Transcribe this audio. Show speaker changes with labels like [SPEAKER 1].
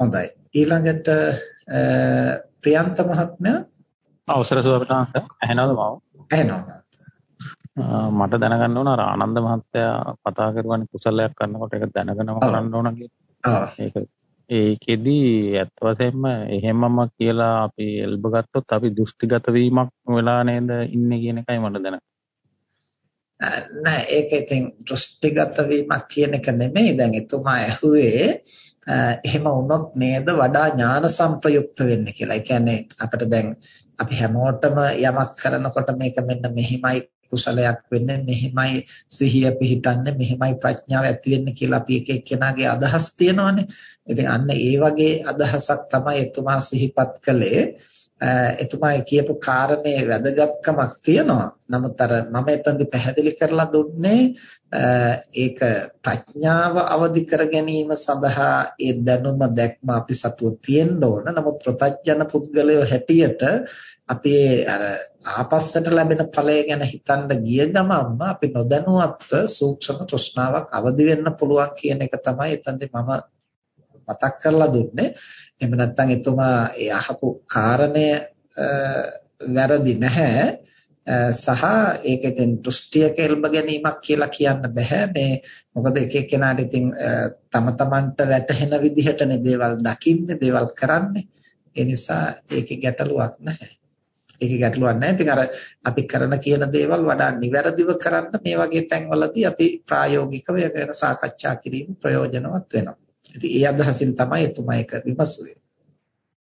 [SPEAKER 1] හොඳයි. ඊළඟට ප්‍රියන්ත මහත්මයා
[SPEAKER 2] අවසර සුවපිටාංශ ඇහෙනවද මාව?
[SPEAKER 1] ඇහෙනවා.
[SPEAKER 2] මට දැනගන්න ඕන අර ආනන්ද මහත්තයා කතා කරුවානේ කුසලයක් කරනකොට ඒක දැනගෙනම කරන්න ඕන කියලා. ඒක ඒකෙදි ඇත්ත වශයෙන්ම එහෙමම කියලා අපි එල්බ ගත්තොත් අපි දෘෂ්ටිගත වීමක් වෙලා නේද ඉන්නේ කියන එකයි මට දැනගන්න.
[SPEAKER 1] නෑ ඒක ඉතින් දෘෂ්ටිගත වීමක් කියන එක නෙමෙයි දැන් එතුමා ඇහුවේ එහෙම වුණොත් නේද වඩා ඥාන සංප්‍රයුක්ත වෙන්නේ කියලා. ඒ කියන්නේ අපිට දැන් අපි හැමෝටම යමක් කරනකොට මේක මෙන්න මෙහිමයි කුසලයක් වෙන්නේ මෙහිමයි සිහිය පිහිටන්නේ මෙහිමයි ප්‍රඥාව ඇති වෙන්නේ කියලා අපි එක එක්කෙනාගේ අදහස් තියෙනවානේ. ඉතින් අන්න ඒ වගේ අදහසක් තමයි එතුමා සිහිපත් කළේ. එතුමා කියපු කාරණේ වැදගත්කමක් තියෙනවා. නමුත් අර මම එතනදි පැහැදිලි කරලා දුන්නේ ඒක ප්‍රඥාව අවදි කර ගැනීම සඳහා ඒ දැනුම දැක්ම අපි සතුව තියෙන්න ඕන. නමුත් ප්‍රත්‍යඥ පුද්ගලයෝ හැටියට අපි අර ආපස්සට ලැබෙන ඵලය ගැන හිතන්න ගිය ගමන්ම අපි නොදැනුවත්ව සූක්ෂම තෘෂ්ණාවක් අවදි වෙන්න පුළුවන් කියන එක තමයි එතනදී මම මතක් කරලා දුන්නේ. එහෙම නැත්නම් එතුමා ඒ අහපු කාරණය වැරදි නැහැ. සහ ඒක ඉතින් දෘෂ්ටියක එල්බ ගැනීමක් කියලා කියන්න බෑ. මේ මොකද එක එක්කෙනාට ඉතින් තම තමන්ට වැටහෙන විදිහටනේ දේවල් දකින්නේ දේවල් කරන්නේ. ඒ නිසා ඒකේ ගැටලුවක් නැහැ. ඒකේ ගැටලුවක් නැහැ. ඉතින් අර අපි කරන කියන දේවල් වඩා නිවැරදිව කරන්න මේ වගේ තැන්වලදී අපි ප්‍රායෝගිකව ඒක ගැන සාකච්ඡා කිරීම ප්‍රයෝජනවත් වෙනවා. ඉතින් ඒ අදහසින් තමයි එතුමා ඒක විමසුවේ.